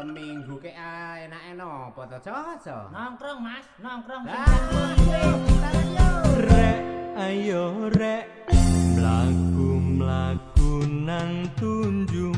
malam minggu ke ah, enak enak apa tuh nongkrong mas. Nongkrong re ayo rek, ayo rek. Mlaku-mlaku nang tunjuk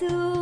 tuh